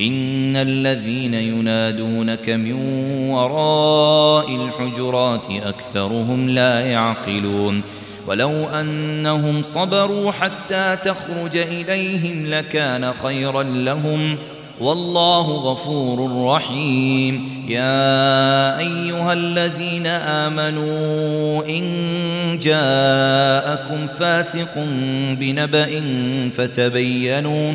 إن الذين ينادونك من وراء الحجرات أكثرهم لا يعقلون ولو أنهم صبروا حتى تخرج إليهم لكان خيرا لهم والله غفور رحيم يا أيها الذين آمنوا إن جاءكم فاسق بنبأ فتبينوا فتبينوا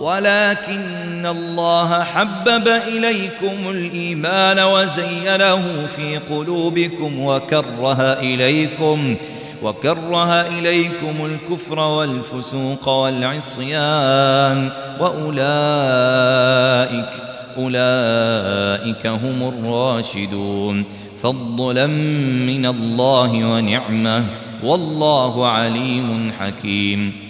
ولكن الله حبب إليكم الإيمان وزينه في قلوبكم وكره إليكم وكره إليكم الكفر والفسوق والعصيان وأولئك أولئك هم الراشدون فضلا من الله ونعمة والله عليم حكيم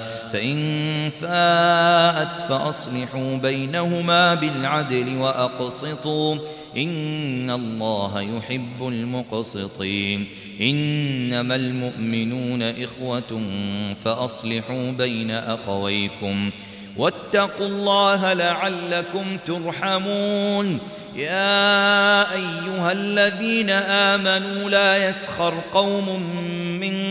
فإن فاءت فأصلحوا بينهما بالعدل وأقسطوا. إن الله يحب المقسطين. إنما المؤمنون إخوة فأصلحوا بين أخويكم. واتقوا الله لعلكم ترحمون. يا أيها الذين آمنوا لا يسخر قوم من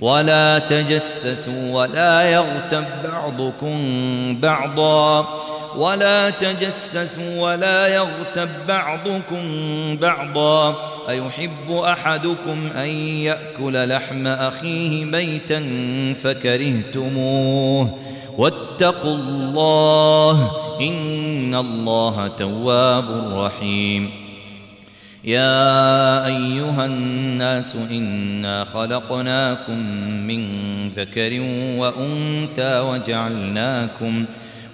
ولا تجسسوا ولا يغتب بعضكم بعضا. ولا تجسسوا ولا يغتب بعضكم بعضا. أيحب أحدكم أن يأكل لحم أخيه ميتا فكرهتموه. واتقوا الله إن الله تواب رحيم. يا أيها الناس إنا خلقناكم من ذكر وأنثى وجعلناكم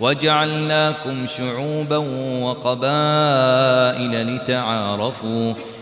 وجعلناكم شعوبا وقبائل لتعارفوا